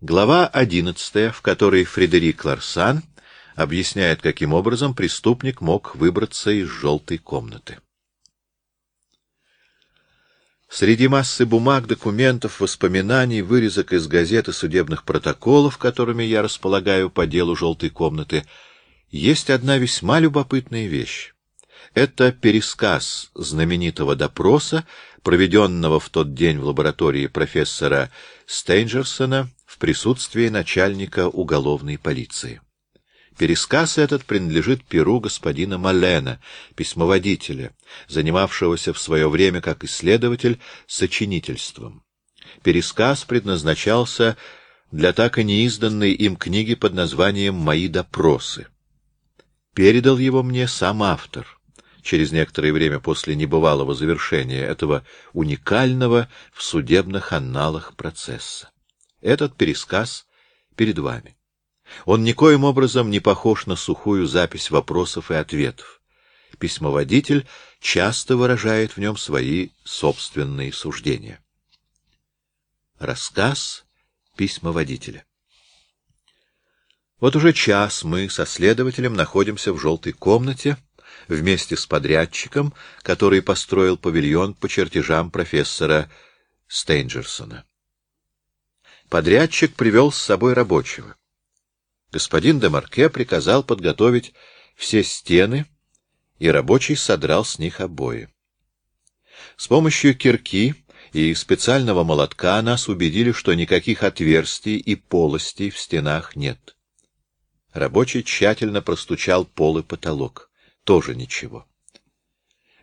Глава одиннадцатая, в которой Фредерик Ларсан объясняет, каким образом преступник мог выбраться из желтой комнаты. Среди массы бумаг, документов, воспоминаний, вырезок из газет и судебных протоколов, которыми я располагаю по делу желтой комнаты, есть одна весьма любопытная вещь. Это пересказ знаменитого допроса, проведенного в тот день в лаборатории профессора Стейнджерсона в присутствии начальника уголовной полиции. Пересказ этот принадлежит перу господина Малена, письмоводителя, занимавшегося в свое время как исследователь сочинительством. Пересказ предназначался для так и неизданной им книги под названием «Мои допросы». Передал его мне сам автор через некоторое время после небывалого завершения этого уникального в судебных анналах процесса. Этот пересказ перед вами. Он никоим образом не похож на сухую запись вопросов и ответов. Письмоводитель часто выражает в нем свои собственные суждения. Рассказ письмоводителя Вот уже час мы со следователем находимся в желтой комнате вместе с подрядчиком, который построил павильон по чертежам профессора Стейнджерсона. Подрядчик привел с собой рабочего. Господин де Марке приказал подготовить все стены, и рабочий содрал с них обои. С помощью кирки и специального молотка нас убедили, что никаких отверстий и полостей в стенах нет. Рабочий тщательно простучал пол и потолок. Тоже ничего.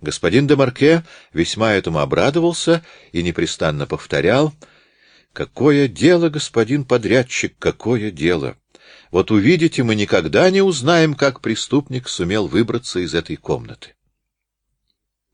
Господин де Марке весьма этому обрадовался и непрестанно повторял — Какое дело, господин подрядчик, какое дело! Вот увидите, мы никогда не узнаем, как преступник сумел выбраться из этой комнаты.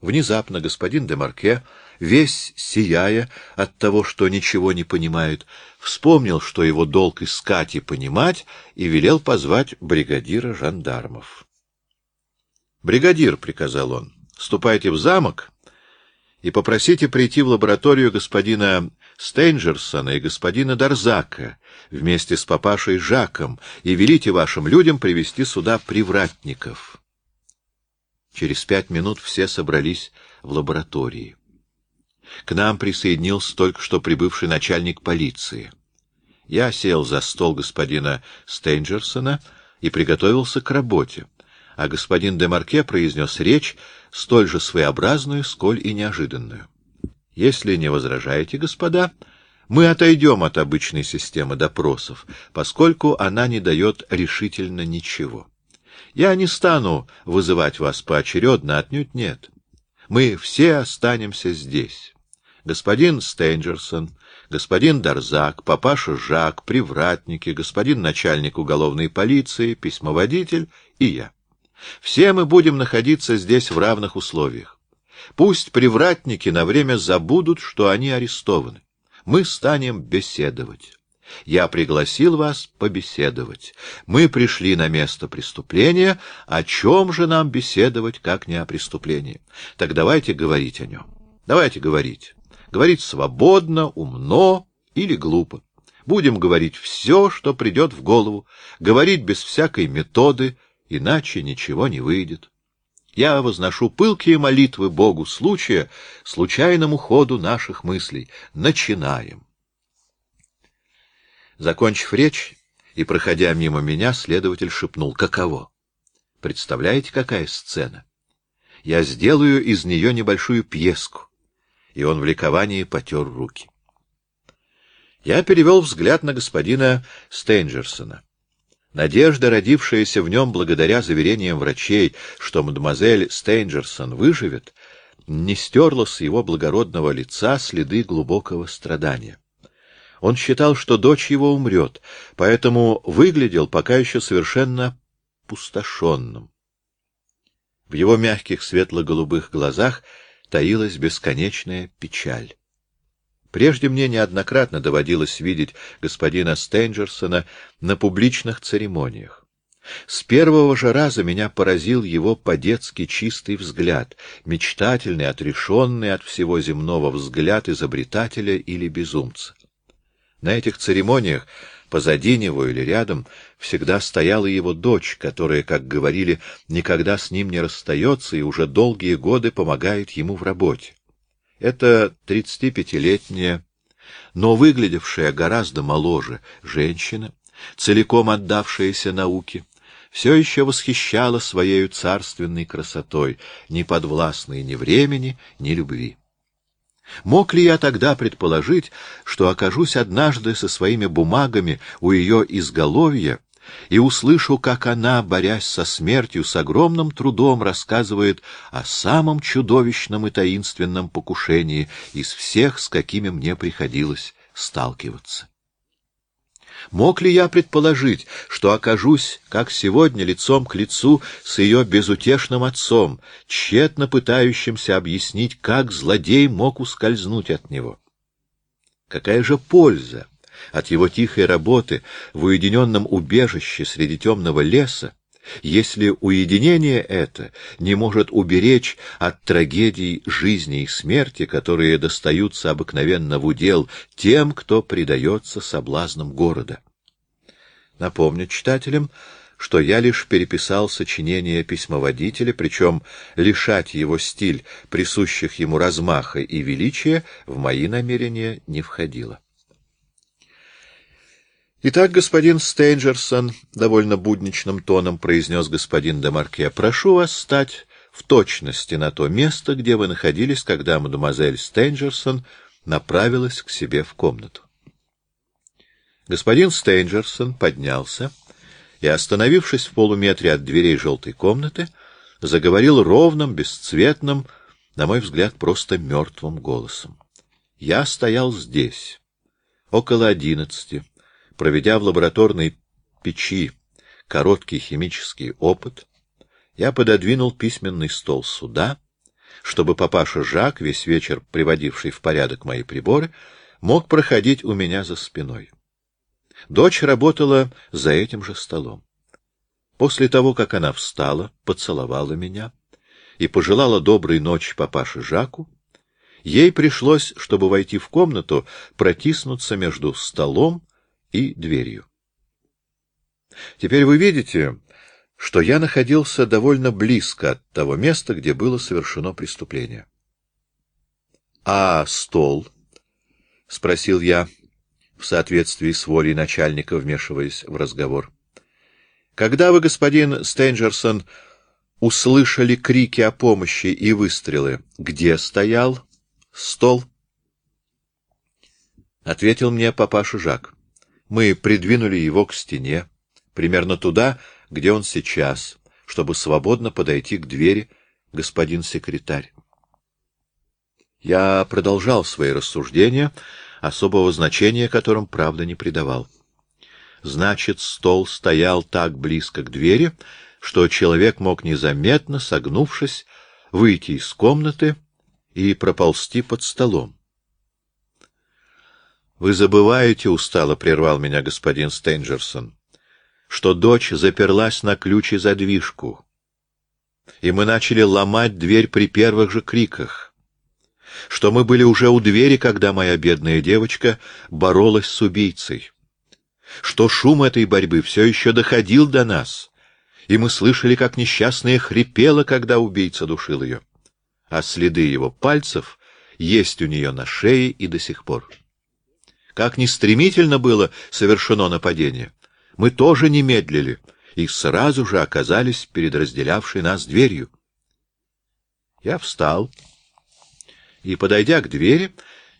Внезапно господин де Марке, весь сияя от того, что ничего не понимает, вспомнил, что его долг искать и понимать, и велел позвать бригадира жандармов. «Бригадир», — приказал он, — «ступайте в замок и попросите прийти в лабораторию господина Стейнджерсона и господина Дарзака вместе с папашей Жаком и велите вашим людям привести сюда привратников. Через пять минут все собрались в лаборатории. К нам присоединился только что прибывший начальник полиции. Я сел за стол господина Стейнджерсона и приготовился к работе, а господин Демарке произнес речь, столь же своеобразную, сколь и неожиданную. Если не возражаете, господа, мы отойдем от обычной системы допросов, поскольку она не дает решительно ничего. Я не стану вызывать вас поочередно, отнюдь нет. Мы все останемся здесь. Господин Стейнджерсон, господин Дарзак, папаша Жак, привратники, господин начальник уголовной полиции, письмоводитель и я. Все мы будем находиться здесь в равных условиях. Пусть привратники на время забудут, что они арестованы. Мы станем беседовать. Я пригласил вас побеседовать. Мы пришли на место преступления. О чем же нам беседовать, как не о преступлении? Так давайте говорить о нем. Давайте говорить. Говорить свободно, умно или глупо. Будем говорить все, что придет в голову, говорить без всякой методы, иначе ничего не выйдет. Я возношу пылкие молитвы Богу случая, случайному ходу наших мыслей. Начинаем. Закончив речь и проходя мимо меня, следователь шепнул «Каково?» Представляете, какая сцена? Я сделаю из нее небольшую пьеску. И он в ликовании потер руки. Я перевел взгляд на господина Стейнджерсона. Надежда, родившаяся в нем благодаря заверениям врачей, что мадемуазель Стейнджерсон выживет, не стерла с его благородного лица следы глубокого страдания. Он считал, что дочь его умрет, поэтому выглядел пока еще совершенно пустошенным. В его мягких светло-голубых глазах таилась бесконечная печаль. Прежде мне неоднократно доводилось видеть господина Стейнджерсона на публичных церемониях. С первого же раза меня поразил его по-детски чистый взгляд, мечтательный, отрешенный от всего земного взгляд изобретателя или безумца. На этих церемониях, позади него или рядом, всегда стояла его дочь, которая, как говорили, никогда с ним не расстается и уже долгие годы помогает ему в работе. Это тридцатипятилетняя, но выглядевшая гораздо моложе женщина, целиком отдавшаяся науке, все еще восхищала своей царственной красотой, не подвластной ни времени, ни любви. Мог ли я тогда предположить, что окажусь однажды со своими бумагами у ее изголовья и услышу, как она, борясь со смертью, с огромным трудом рассказывает о самом чудовищном и таинственном покушении из всех, с какими мне приходилось сталкиваться? Мог ли я предположить, что окажусь, как сегодня, лицом к лицу с ее безутешным отцом, тщетно пытающимся объяснить, как злодей мог ускользнуть от него? Какая же польза от его тихой работы в уединенном убежище среди темного леса, если уединение это не может уберечь от трагедий жизни и смерти, которые достаются обыкновенно в удел тем, кто предается соблазнам города. Напомню читателям, что я лишь переписал сочинение письмоводителя, причем лишать его стиль, присущих ему размаха и величия, в мои намерения не входило. Итак, господин Стейнджерсон, — довольно будничным тоном произнес господин Демарке, — прошу вас стать в точности на то место, где вы находились, когда мадемуазель Стейнджерсон направилась к себе в комнату. Господин Стейнджерсон поднялся и, остановившись в полуметре от дверей желтой комнаты, заговорил ровным, бесцветным, на мой взгляд, просто мертвым голосом. Я стоял здесь, около одиннадцати, Проведя в лабораторной печи короткий химический опыт, я пододвинул письменный стол сюда, чтобы папаша Жак, весь вечер приводивший в порядок мои приборы, мог проходить у меня за спиной. Дочь работала за этим же столом. После того, как она встала, поцеловала меня и пожелала доброй ночи папаше Жаку, ей пришлось, чтобы войти в комнату, протиснуться между столом и дверью. Теперь вы видите, что я находился довольно близко от того места, где было совершено преступление. — А стол? — спросил я, в соответствии с волей начальника, вмешиваясь в разговор. — Когда вы, господин Стейнджерсон, услышали крики о помощи и выстрелы, где стоял стол? — ответил мне папаша Жак. — мы придвинули его к стене, примерно туда, где он сейчас, чтобы свободно подойти к двери, господин секретарь. Я продолжал свои рассуждения, особого значения которым, правда, не придавал. Значит, стол стоял так близко к двери, что человек мог незаметно, согнувшись, выйти из комнаты и проползти под столом. Вы забываете, — устало прервал меня господин Стейнджерсон, — что дочь заперлась на ключ и задвижку, и мы начали ломать дверь при первых же криках, что мы были уже у двери, когда моя бедная девочка боролась с убийцей, что шум этой борьбы все еще доходил до нас, и мы слышали, как несчастная хрипела, когда убийца душил ее, а следы его пальцев есть у нее на шее и до сих пор. Как ни стремительно было совершено нападение, мы тоже не медлили и сразу же оказались перед разделявшей нас дверью. Я встал и, подойдя к двери,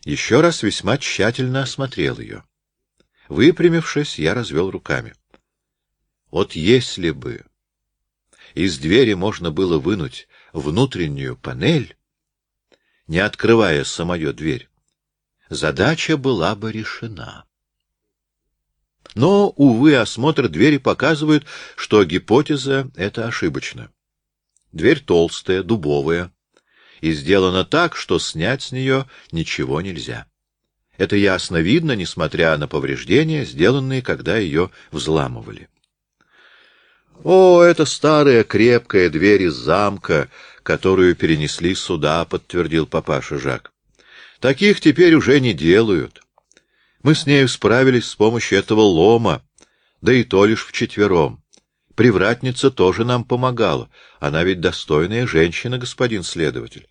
еще раз весьма тщательно осмотрел ее. Выпрямившись, я развел руками. Вот если бы из двери можно было вынуть внутреннюю панель, не открывая самую дверь, задача была бы решена. Но, увы, осмотр двери показывает, что гипотеза эта ошибочна. Дверь толстая, дубовая, и сделана так, что снять с нее ничего нельзя. Это ясно видно, несмотря на повреждения, сделанные, когда ее взламывали. «О, это старая крепкая дверь из замка, которую перенесли сюда», — подтвердил папаша Жак. Таких теперь уже не делают. Мы с нею справились с помощью этого лома, да и то лишь вчетвером. Привратница тоже нам помогала. Она ведь достойная женщина, господин следователь.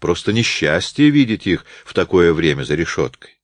Просто несчастье видеть их в такое время за решеткой.